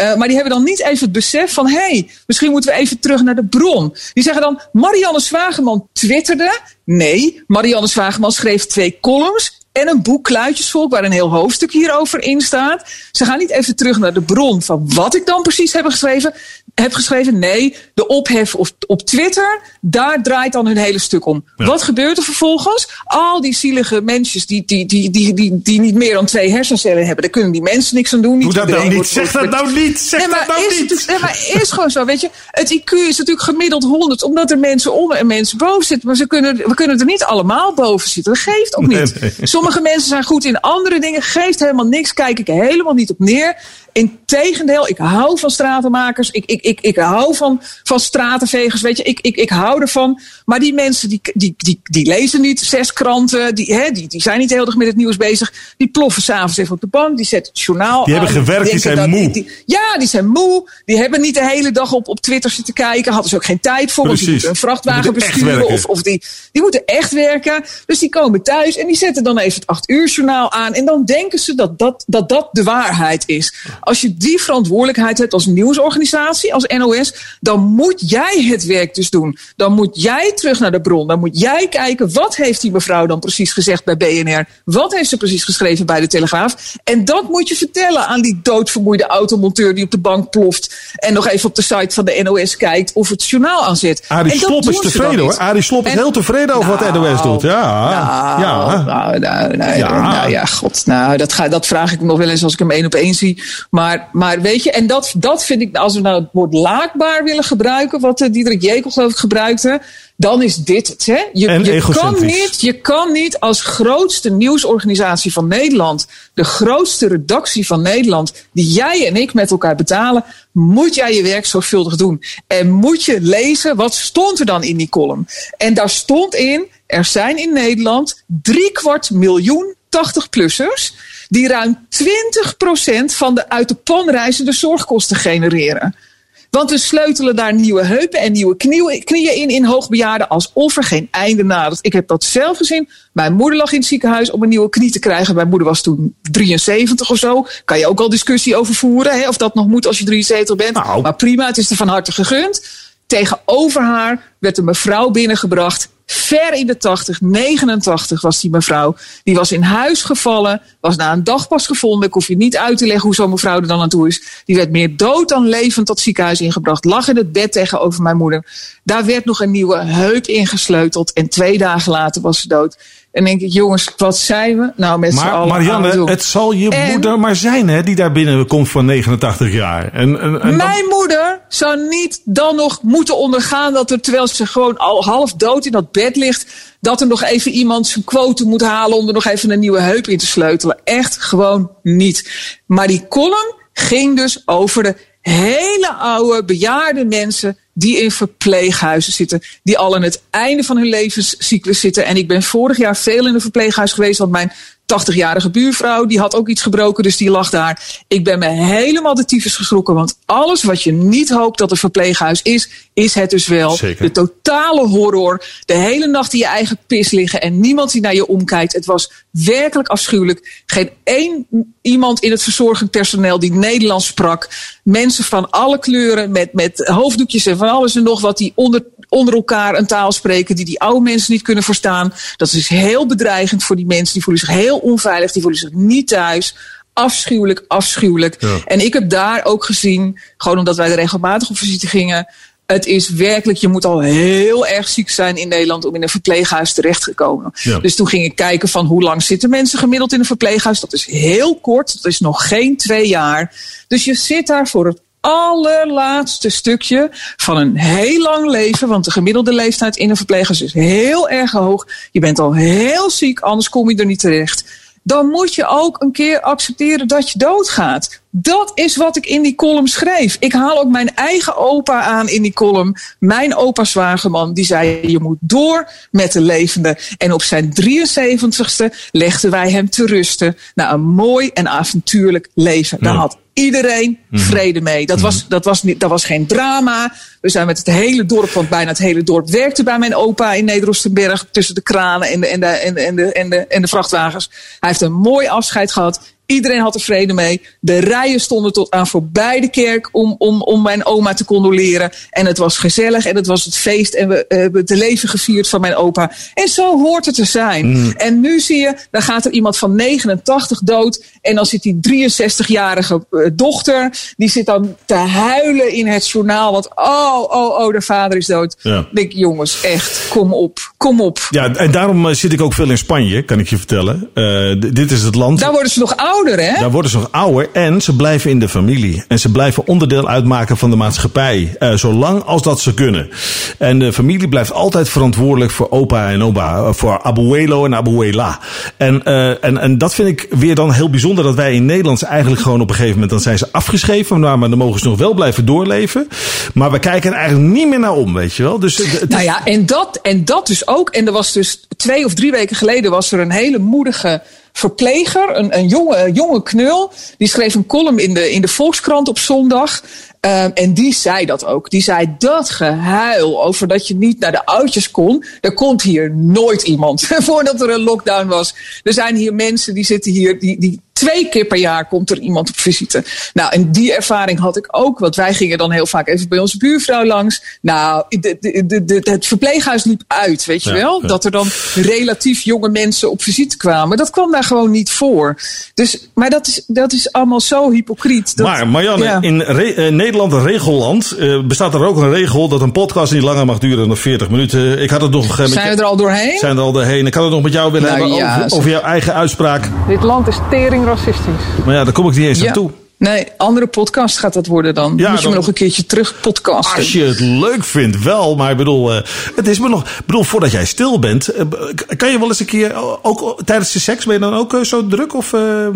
Uh, maar die hebben dan niet even het besef van, hé, hey, misschien moeten we even terug naar de bron. Die zeggen dan, Marianne Zwageman twitterde. Nee, Marianne Zwageman schreef twee columns en een boek Kluitjesvolk waar een heel hoofdstuk hierover in staat. Ze gaan niet even terug naar de bron van wat ik dan precies heb geschreven. Heb geschreven. Nee, de ophef op, op Twitter, daar draait dan hun hele stuk om. Ja. Wat gebeurt er vervolgens? Al die zielige mensjes die, die, die, die, die, die niet meer dan twee hersencellen hebben, daar kunnen die mensen niks aan doen. Doe dat nou niet, zeg dat nou niet, zeg nee, maar dat nou is niet. Nee, maar is gewoon zo, weet je. Het IQ is natuurlijk gemiddeld 100, omdat er mensen onder en mensen boven zitten. Maar ze kunnen, we kunnen er niet allemaal boven zitten. Dat geeft ook niet. Nee. Sommige mensen zijn goed in andere dingen, geeft helemaal niks, kijk ik helemaal niet op neer. Integendeel, ik hou van stratenmakers, ik, ik, ik, ik hou van, van stratenvegers, weet je, ik, ik, ik hou ervan. Maar die mensen die, die, die, die lezen niet zes kranten, die, hè, die, die zijn niet heel erg met het nieuws bezig. Die ploffen s'avonds even op de bank, die zetten het journaal Die aan, hebben gewerkt, die zijn dat- moe. die- ja, die zijn moe. Die hebben niet de hele dag op, op Twitter zitten kijken. Hadden ze ook geen tijd voor. Want die Precies. moeten een vrachtwagen besturen. Of, of die, die moeten echt werken. Dus die komen thuis en die zetten dan even het acht uur journaal aan. En dan denken ze dat dat, dat, dat de waarheid is. Als je die verantwoordelijkheid hebt als nieuwsorganisatie, als NOS, dan moet jij het werk dus doen. Dan moet jij terug naar de bron. Dan moet jij kijken, wat heeft die mevrouw dan precies gezegd bij BNR? Wat heeft ze precies geschreven bij de Telegraaf? En dat moet je vertellen aan die doodvermoeide automonteur die op de bank ploft. En nog even op de site van de NOS kijkt of het journaal aanzet. Arie Slob is tevreden hoor. Arie Slob is En- heel tevreden over wat de Nou, NOS doet. Ja, Nou, ja. nou, nou, nou, Ja. nou ja, god. Nou, dat, ga, dat vraag ik me nog wel eens als ik hem één op één zie. Maar, maar weet je, en dat, dat vind ik, als we nou het woord laakbaar willen gebruiken, wat uh, Diederik Jekel geloof ik gebruikte, dan is dit het. Hè? Je, je, kan niet, je kan niet als grootste nieuwsorganisatie van Nederland, de grootste redactie van Nederland, die jij en ik met elkaar betalen, moet jij je werk zorgvuldig doen. En moet je lezen, wat stond er dan in die column? En daar stond in, er zijn in Nederland driekwart miljoen 80-plussers die ruim 20% van de uit de pan reizende zorgkosten genereren. Want we sleutelen daar nieuwe heupen en nieuwe knieën, in in hoogbejaarden alsof er geen einde nadert. Ik heb dat zelf gezien. Mijn moeder lag in het ziekenhuis om een nieuwe knie te krijgen. Mijn moeder was toen 73 of zo. Kan je ook al discussie over voeren hè, of dat nog moet als je 73 bent. Nou. Maar prima, het is er van harte gegund. Tegenover haar werd een mevrouw binnengebracht ver in de 80, 89 was die mevrouw. Die was in huis gevallen, was na een dag pas gevonden. Ik hoef je niet uit te leggen hoe zo'n mevrouw er dan aan toe is. Die werd meer dood dan levend tot ziekenhuis ingebracht. Lag in het bed tegenover mijn moeder. Daar werd nog een nieuwe heup ingesleuteld. En twee dagen later was ze dood. En denk ik, jongens, wat zijn we nou met z'n Maar allen Marianne, doen? het zal je En- moeder maar zijn hè, die daar binnenkomt van 89 jaar. En, en, en dan- Mijn moeder zou niet dan nog moeten ondergaan dat er, terwijl ze gewoon al half dood in dat bed ligt, dat er nog even iemand zijn quote moet halen om er nog even een nieuwe heup in te sleutelen. Echt gewoon niet. Maar die column ging dus over de hele oude bejaarde mensen die in verpleeghuizen zitten, die al aan het einde van hun levenscyclus zitten. En ik ben vorig jaar veel in een verpleeghuis geweest, want mijn 80-jarige buurvrouw, die had ook iets gebroken, dus die lag daar. Ik ben me helemaal de tyfus geschrokken, want alles wat je niet hoopt dat een verpleeghuis is, is het dus wel. Zeker. De totale horror, de hele nacht in je eigen pis liggen en niemand die naar je omkijkt. Het was werkelijk afschuwelijk. Geen één iemand in het verzorgend personeel die Nederlands sprak. Mensen van alle kleuren met, met hoofddoekjes en van alles en nog wat die onder onder elkaar een taal spreken die die oude mensen niet kunnen verstaan. Dat is heel bedreigend voor die mensen. Die voelen zich heel onveilig, die voelen zich niet thuis. Afschuwelijk, afschuwelijk. Ja. En ik heb daar ook gezien, gewoon omdat wij er regelmatig op visite gingen. Het is werkelijk, je moet al heel erg ziek zijn in Nederland om in een verpleeghuis terecht te komen. Ja. Dus toen ging ik kijken van hoe lang zitten mensen gemiddeld in een verpleeghuis. Dat is heel kort, dat is nog geen twee jaar. Dus je zit daar voor het allerlaatste stukje van een heel lang leven. Want de gemiddelde leeftijd in een verpleeghuis is heel erg hoog. Je bent al heel ziek, anders kom je er niet terecht. Dan moet je ook een keer accepteren dat je doodgaat. Dat is wat ik in die column schreef. Ik haal ook mijn eigen opa aan in die column. Mijn opa Zwageman, die zei: Je moet door met de levende. En op zijn 73ste legden wij hem te rusten. naar een mooi en avontuurlijk leven. Daar had iedereen vrede mee. Dat was, dat, was niet, dat was geen drama. We zijn met het hele dorp, want bijna het hele dorp werkte bij mijn opa in Neder-Oostenberg. Tussen de kranen en, de, en, de, en, de, en, de, en de vrachtwagens. Hij heeft een mooi afscheid gehad. Iedereen had er vrede mee. De rijen stonden tot aan voorbij de kerk om, om, om mijn oma te condoleren. En het was gezellig en het was het feest. En we eh, hebben het leven gevierd van mijn opa. En zo hoort het te zijn. En nu zie je, dan gaat er iemand van 89 dood. En dan zit die 63-jarige eh, dochter. Die zit dan te huilen in het journaal. Want oh, oh, oh, de vader is dood. Ja. Ik jongens, echt, kom op. Kom op. Ja, en daarom eh, zit ik ook veel in Spanje, kan ik je vertellen. Eh, dit is het land. Daar worden ze nog ouder, hè? Daar worden ze nog ouder en ze blijven in de familie. En ze blijven onderdeel uitmaken van de maatschappij. eh, zolang als dat ze kunnen. En de familie blijft altijd verantwoordelijk voor opa en oma. eh, voor abuelo en abuela. En, eh, en, en dat vind ik weer dan heel bijzonder. Dat wij in Nederland eigenlijk gewoon op een gegeven moment... dan zijn ze afgeschreven. Maar, maar dan mogen ze nog wel blijven doorleven. Maar we kijken er eigenlijk niet meer naar om, weet je wel. Dus het, het Nou ja, en dat, en dat dus ook. En er was dus twee of drie weken geleden was er een hele moedige verpleger, een, een jonge, jonge knul. Die schreef een column in de, in de Volkskrant op zondag. Ehm, en die zei dat ook. Die zei dat gehuil over dat je niet naar de oudjes kon. Er komt hier nooit iemand [LAUGHS] voordat er een lockdown was. Er zijn hier mensen die zitten hier, die, die twee keer per jaar komt er iemand op visite. Nou, en die ervaring had ik ook. Want wij gingen dan heel vaak even bij onze buurvrouw langs. Nou, de, de, de, de- het verpleeghuis liep uit, weet je Ja, wel? ja. Dat er dan relatief jonge mensen op visite kwamen. Dat kwam daar gewoon niet voor. Dus, maar dat is, dat is allemaal zo hypocriet. Dat, maar Marianne, ja. in re- eh, Nederland en Regelland eh, bestaat er ook een regel dat een podcast niet langer mag duren dan 40 minuten. Ik had het nog met Zijn we er al doorheen? zijn er al doorheen. Ik had het nog met jou willen Nou hebben ja, over, over jouw eigen uitspraak. Dit land is tering racistisch. Maar ja, daar kom ik niet eens aan toe. Nee, andere podcast gaat dat worden dan. Ja, Moet je dan- me nog een keertje terug podcasten. Als je het leuk vindt, wel. Maar ik bedoel, eh, het is me nog. ik bedoel, voordat jij stil bent, eh, kan je wel eens een keer, eh, ook tijdens de seks, ben je dan ook zo druk? Of eh,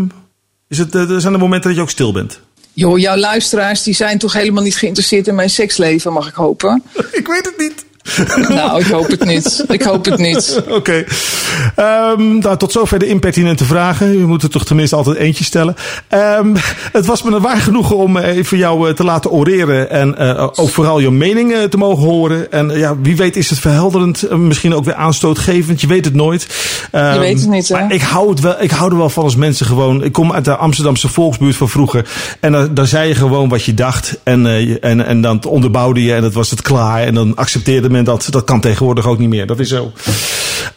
is het, eh, zijn er momenten dat je ook stil bent? Joh, jouw luisteraars die zijn toch helemaal niet geïnteresseerd in mijn seksleven, mag ik hopen? [LAUGHS] ik weet het niet. [LAUGHS] nou, ik hoop het niet. Ik hoop het niet. [LAUGHS] Oké. Ehm, nou, tot zover de impertinente vragen. U moet er toch tenminste altijd eentje stellen. Ehm, het was me een waar genoegen om eh, even jou eh, te laten oreren. En eh, ook vooral je mening eh, te mogen horen. En ja, wie weet is het verhelderend. misschien ook weer aanstootgevend. Je weet het nooit. Ehm, Je weet het niet, hè? Maar ik hou, het wel, ik hou er wel van als mensen gewoon... Ik kom uit de Amsterdamse volksbuurt van vroeger. En dan zei je gewoon wat je dacht. En, en, en dan onderbouwde je en dat was het klaar. En dan accepteerden dat, dat kan tegenwoordig ook niet meer. Dat is zo.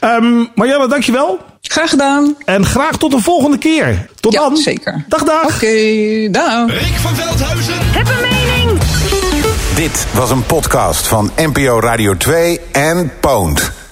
Um, Marjelle, dankjewel. Graag gedaan. En graag tot de volgende keer. Tot ja, dan. zeker. Dag, dag. Oké, okay, dag. Rick van Veldhuizen. Heb een mening. Dit was een podcast van NPO Radio 2 en Pound.